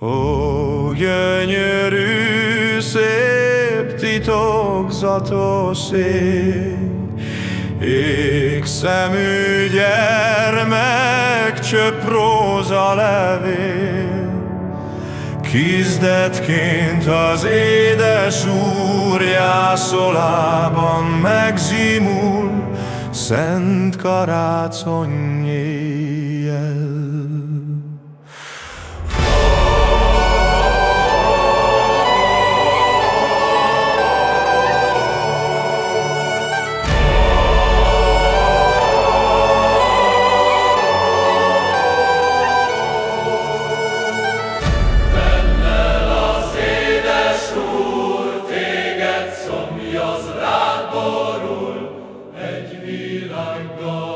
Ó, gyönyörű, szép, titokzatos ég, Ég szemű gyermek, csöpp róza levél, Kizdetként az édes úr megzimul, Szent karácsonyé. arról egy világgal.